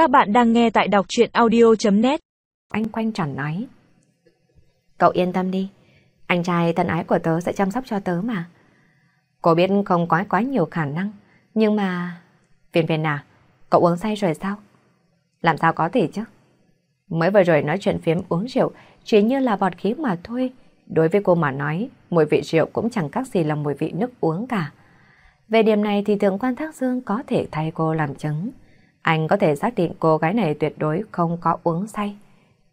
Các bạn đang nghe tại đọc chuyện audio.net Anh quanh tròn nói. Cậu yên tâm đi, anh trai thân ái của tớ sẽ chăm sóc cho tớ mà. Cô biết không quá quá nhiều khả năng, nhưng mà... Viên viên à, cậu uống say rồi sao? Làm sao có thể chứ? Mới vừa rồi nói chuyện phiếm uống rượu chỉ như là bọt khí mà thôi. Đối với cô mà nói, mùi vị rượu cũng chẳng khác gì là mùi vị nước uống cả. Về điểm này thì thượng quan Thác Dương có thể thay cô làm chứng. Anh có thể xác định cô gái này tuyệt đối không có uống say.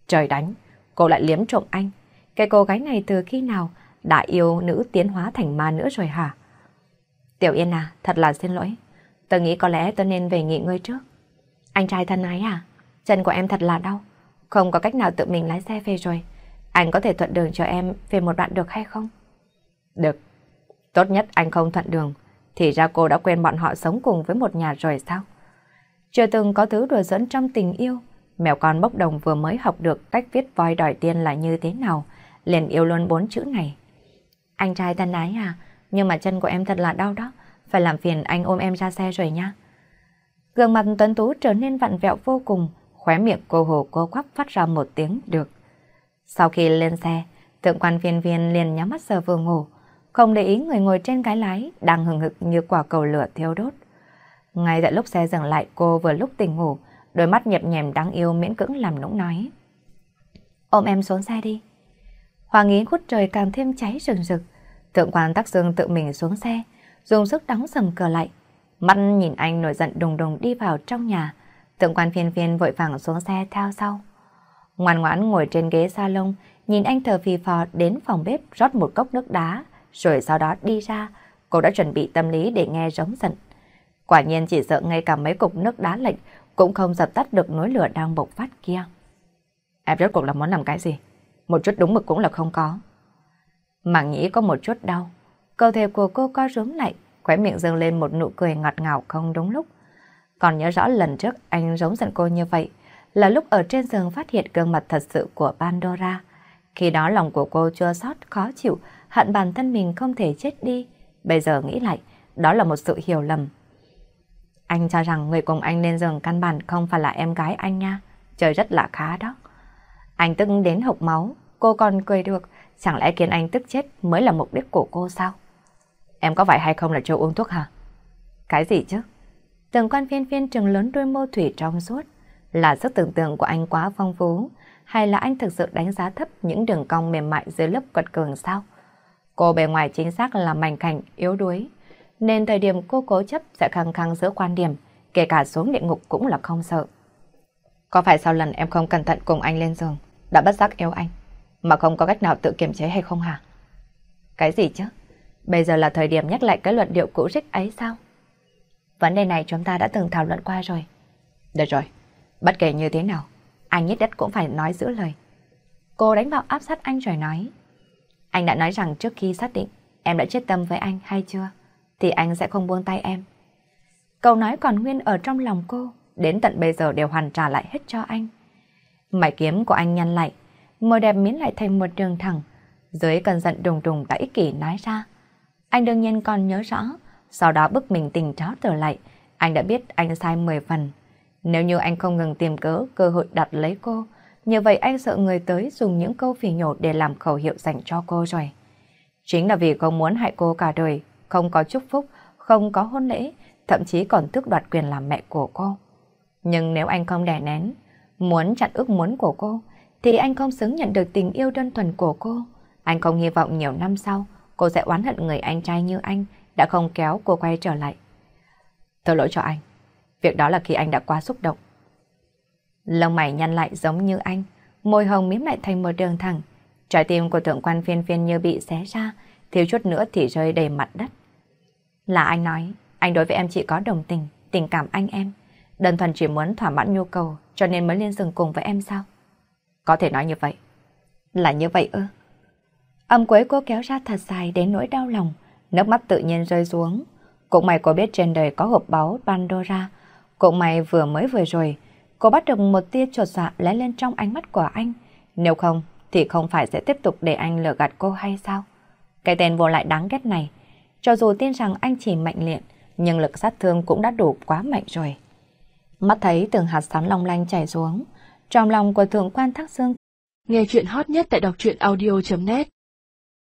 Trời đánh, cô lại liếm trộm anh. Cái cô gái này từ khi nào đã yêu nữ tiến hóa thành ma nữa rồi hả? Tiểu Yên à, thật là xin lỗi. Tôi nghĩ có lẽ tôi nên về nghỉ ngơi trước. Anh trai thân ái à, chân của em thật là đau. Không có cách nào tự mình lái xe về rồi. Anh có thể thuận đường cho em về một đoạn được hay không? Được. Tốt nhất anh không thuận đường. Thì ra cô đã quên bọn họ sống cùng với một nhà rồi sao? Chưa từng có thứ đùa dẫn trong tình yêu. Mèo con bốc đồng vừa mới học được cách viết voi đòi tiền là như thế nào. Liền yêu luôn bốn chữ này. Anh trai thân ái à, nhưng mà chân của em thật là đau đó. Phải làm phiền anh ôm em ra xe rồi nha. Gương mặt tuấn tú trở nên vặn vẹo vô cùng. Khóe miệng cô hồ cô quắp phát ra một tiếng được. Sau khi lên xe, thượng quan viên viên liền nhắm mắt giờ vừa ngủ. Không để ý người ngồi trên cái lái đang hừng hực như quả cầu lửa thiêu đốt. Ngay tại lúc xe dừng lại cô vừa lúc tỉnh ngủ, đôi mắt nhẹp nhèm đáng yêu miễn cưỡng làm nũng nói. Ôm em xuống xe đi. Hoàng ý hút trời càng thêm cháy rừng rực. Thượng quan tắc dương tự mình xuống xe, dùng sức đóng sầm cửa lại. Mắt nhìn anh nổi giận đùng đùng đi vào trong nhà. Thượng quan phiên phiên vội vàng xuống xe theo sau. Ngoan ngoãn ngồi trên ghế salon, nhìn anh thờ phì phò đến phòng bếp rót một cốc nước đá, rồi sau đó đi ra. Cô đã chuẩn bị tâm lý để nghe giống giận. Quả nhiên chỉ sợ ngay cả mấy cục nước đá lạnh cũng không dập tắt được núi lửa đang bộc phát kia. Em rốt cuộc là muốn làm cái gì? Một chút đúng mực cũng là không có. Mà nghĩ có một chút đau. Cơ thể của cô co rúm lại, khóe miệng dâng lên một nụ cười ngọt ngào không đúng lúc. Còn nhớ rõ lần trước anh giống giận cô như vậy, là lúc ở trên giường phát hiện gương mặt thật sự của Pandora. Khi đó lòng của cô chưa sót, khó chịu, hận bản thân mình không thể chết đi. Bây giờ nghĩ lại, đó là một sự hiểu lầm. Anh cho rằng người cùng anh lên giường căn bản không phải là em gái anh nha. Trời rất là khá đó. Anh tức đến hộc máu, cô còn cười được. Chẳng lẽ khiến anh tức chết mới là mục đích của cô sao? Em có phải hay không là cho uống thuốc hả? Cái gì chứ? Tường quan phiên phiên trừng lớn đôi mô thủy trong suốt. Là sức tưởng tượng của anh quá phong phú, hay là anh thực sự đánh giá thấp những đường cong mềm mại dưới lớp quật cường sao? Cô bề ngoài chính xác là mảnh cảnh, yếu đuối, nên thời điểm cô cố chấp sẽ khăng khăng giữa quan điểm, kể cả xuống địa ngục cũng là không sợ. Có phải sau lần em không cẩn thận cùng anh lên giường, đã bất giác yêu anh, mà không có cách nào tự kiềm chế hay không hả? Cái gì chứ? Bây giờ là thời điểm nhắc lại cái luận điệu cũ rích ấy sao? Vấn đề này chúng ta đã từng thảo luận qua rồi. Được rồi, bất kể như thế nào, anh nhất đất cũng phải nói giữ lời. Cô đánh vào áp sát anh rồi nói. Anh đã nói rằng trước khi xác định em đã chết tâm với anh hay chưa, thì anh sẽ không buông tay em. Câu nói còn nguyên ở trong lòng cô, đến tận bây giờ đều hoàn trả lại hết cho anh. Mải kiếm của anh nhăn lại, môi đẹp miến lại thành một đường thẳng, dưới cơn giận đùng đùng đã ích kỷ nói ra. Anh đương nhiên còn nhớ rõ, sau đó bức mình tỉnh táo trở lại, anh đã biết anh sai 10 phần. Nếu như anh không ngừng tìm cớ cơ hội đặt lấy cô, như vậy anh sợ người tới dùng những câu phỉ nhổ để làm khẩu hiệu dành cho cô rồi. Chính là vì không muốn hại cô cả đời, không có chúc phúc, không có hôn lễ, thậm chí còn tước đoạt quyền làm mẹ của cô. Nhưng nếu anh không đè nén, muốn chặn ước muốn của cô, thì anh không xứng nhận được tình yêu đơn thuần của cô. Anh không hy vọng nhiều năm sau, cô sẽ oán hận người anh trai như anh đã không kéo cô quay trở lại. Tôi lỗi cho anh. Việc đó là khi anh đã quá xúc động. Lông mày nhăn lại giống như anh, môi hồng mím lại thành một đường thẳng. Trái tim của thượng quan phiên phiên như bị xé ra, thiếu chút nữa thì rơi đầy mặt đất. Là anh nói, anh đối với em chỉ có đồng tình, tình cảm anh em. Đơn thuần chỉ muốn thỏa mãn nhu cầu cho nên mới lên giường cùng với em sao? Có thể nói như vậy. Là như vậy ư? Âm cuối cô kéo ra thật dài đến nỗi đau lòng, nước mắt tự nhiên rơi xuống. Cũng mày có biết trên đời có hộp báu Pandora. Cũng mày vừa mới vừa rồi, cô bắt được một tia trột dạ lé lên trong ánh mắt của anh. Nếu không, thì không phải sẽ tiếp tục để anh lừa gạt cô hay sao? Cái tên vô lại đáng ghét này, cho dù tin rằng anh chỉ mạnh liệt, nhưng lực sát thương cũng đã đủ quá mạnh rồi. Mắt thấy từng hạt sán long lanh chảy xuống, trong lòng của thượng quan thác dương. Nghe chuyện hot nhất tại đọc truyện audio.net